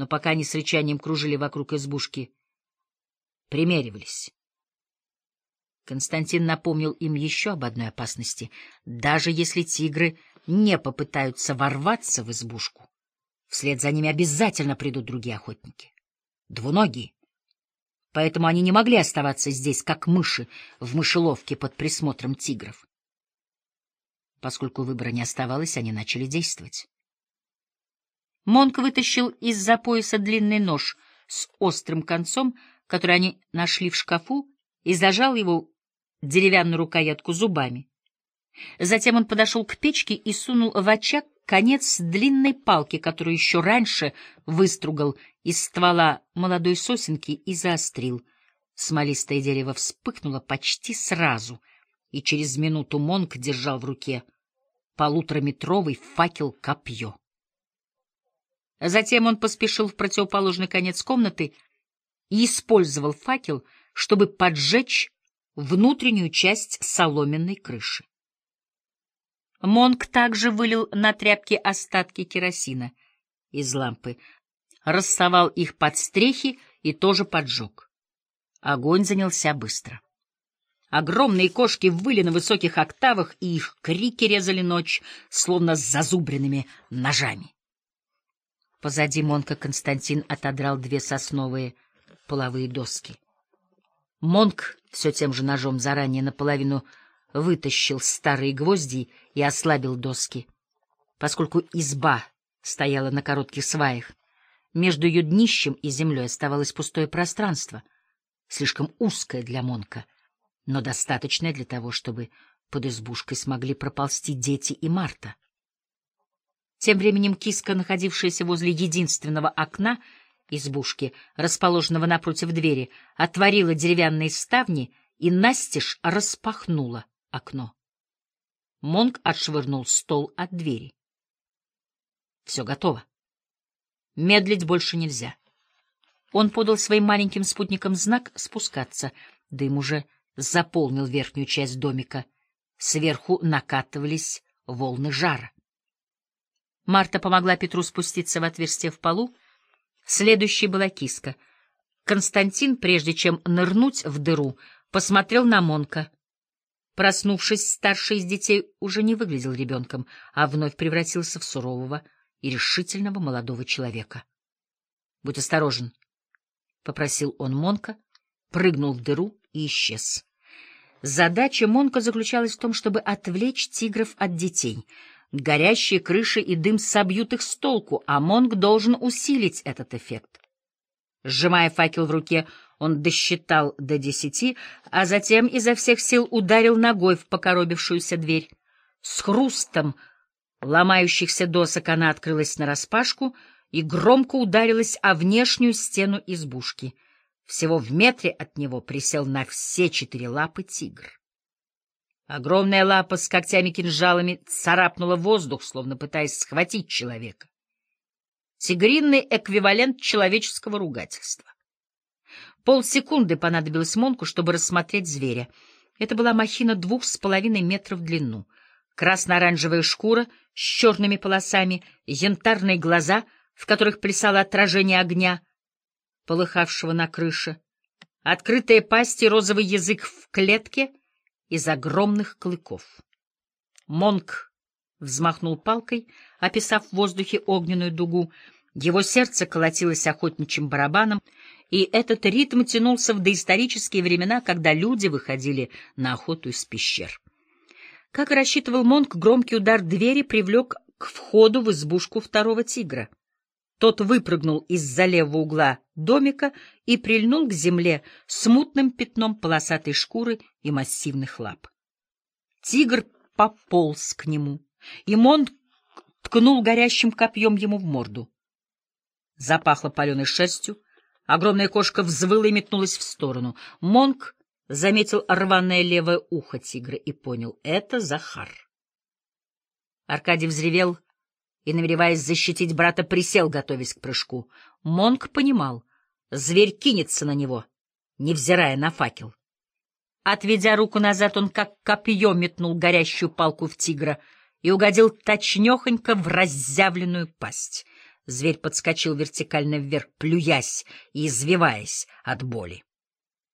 но пока они с рычанием кружили вокруг избушки, примеривались. Константин напомнил им еще об одной опасности. Даже если тигры не попытаются ворваться в избушку, вслед за ними обязательно придут другие охотники. Двуногие. Поэтому они не могли оставаться здесь, как мыши в мышеловке под присмотром тигров. Поскольку выбора не оставалось, они начали действовать. Монк вытащил из-за пояса длинный нож с острым концом, который они нашли в шкафу, и зажал его деревянную рукоятку зубами. Затем он подошел к печке и сунул в очаг конец длинной палки, которую еще раньше выстругал из ствола молодой сосенки и заострил. Смолистое дерево вспыхнуло почти сразу, и через минуту Монк держал в руке полутораметровый факел-копье. Затем он поспешил в противоположный конец комнаты и использовал факел, чтобы поджечь внутреннюю часть соломенной крыши. Монк также вылил на тряпки остатки керосина из лампы, рассовал их под стрехи и тоже поджег. Огонь занялся быстро. Огромные кошки выли на высоких октавах, и их крики резали ночь, словно с зазубренными ножами. Позади Монка Константин отодрал две сосновые половые доски. Монк все тем же ножом заранее наполовину вытащил старые гвозди и ослабил доски. Поскольку изба стояла на коротких сваях, между ее днищем и землей оставалось пустое пространство, слишком узкое для Монка, но достаточное для того, чтобы под избушкой смогли проползти дети и Марта. Тем временем киска, находившаяся возле единственного окна избушки, расположенного напротив двери, отворила деревянные ставни и настежь распахнула окно. Монк отшвырнул стол от двери. Все готово. Медлить больше нельзя. Он подал своим маленьким спутникам знак спускаться. Дым уже заполнил верхнюю часть домика. Сверху накатывались волны жара. Марта помогла Петру спуститься в отверстие в полу. Следующей была киска. Константин, прежде чем нырнуть в дыру, посмотрел на Монка. Проснувшись, старший из детей уже не выглядел ребенком, а вновь превратился в сурового и решительного молодого человека. — Будь осторожен, — попросил он Монка, прыгнул в дыру и исчез. Задача Монка заключалась в том, чтобы отвлечь тигров от детей — Горящие крыши и дым собьют их с толку, а Монг должен усилить этот эффект. Сжимая факел в руке, он досчитал до десяти, а затем изо всех сил ударил ногой в покоробившуюся дверь. С хрустом ломающихся досок она открылась нараспашку и громко ударилась о внешнюю стену избушки. Всего в метре от него присел на все четыре лапы тигр. Огромная лапа с когтями-кинжалами царапнула воздух, словно пытаясь схватить человека. Тигринный эквивалент человеческого ругательства. Полсекунды понадобилось Монку, чтобы рассмотреть зверя. Это была махина двух с половиной метров в длину. Красно-оранжевая шкура с черными полосами, янтарные глаза, в которых плясало отражение огня, полыхавшего на крыше, открытая пасть и розовый язык в клетке — из огромных клыков. Монк взмахнул палкой, описав в воздухе огненную дугу. Его сердце колотилось охотничьим барабаном, и этот ритм тянулся в доисторические времена, когда люди выходили на охоту из пещер. Как и рассчитывал Монк, громкий удар двери привлек к входу в избушку второго тигра. Тот выпрыгнул из-за левого угла домика и прильнул к земле смутным пятном полосатой шкуры и массивных лап. Тигр пополз к нему, и Монт ткнул горящим копьем ему в морду. Запахло паленой шерстью, огромная кошка взвыла и метнулась в сторону. Монк заметил рваное левое ухо тигра и понял — это Захар. Аркадий взревел — и, намереваясь защитить брата, присел, готовясь к прыжку. Монк понимал, зверь кинется на него, невзирая на факел. Отведя руку назад, он как копье метнул горящую палку в тигра и угодил точнёхонько в разъявленную пасть. Зверь подскочил вертикально вверх, плюясь и извиваясь от боли.